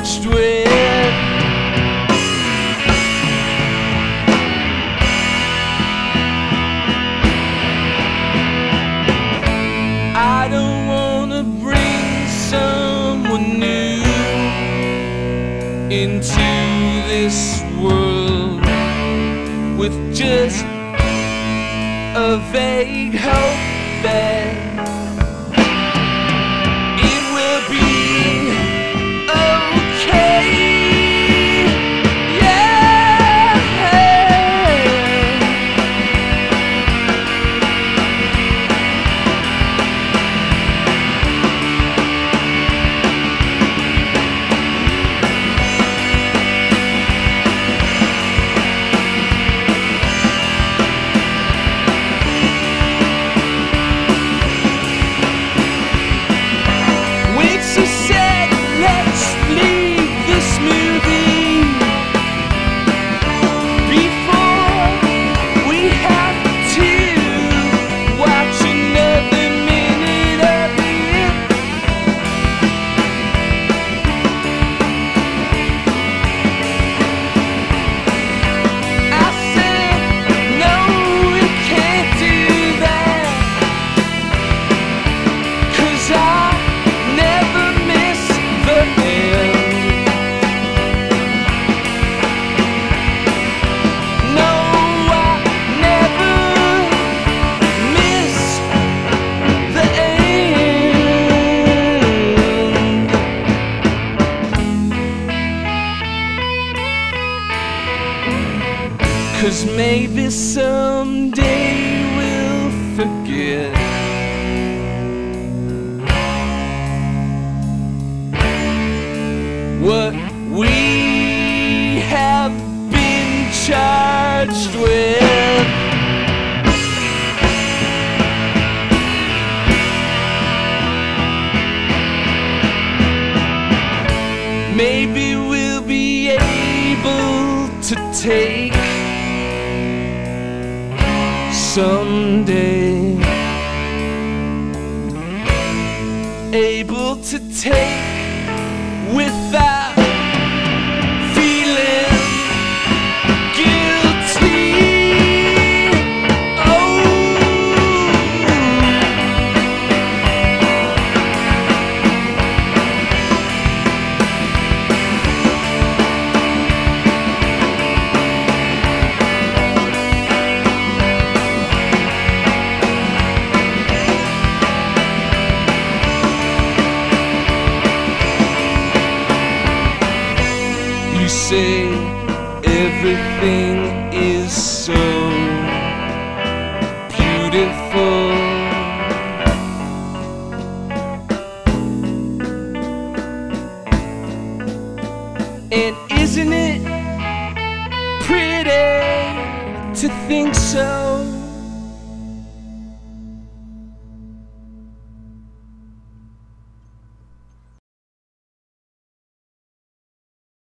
touched with. I don't wanna bring someone new into this world with just a vague hope. Cause maybe someday we'll forget. what we have been charged with. Maybe we'll be able to take someday. Able to take everything is so beautiful. And isn't it pretty to think so?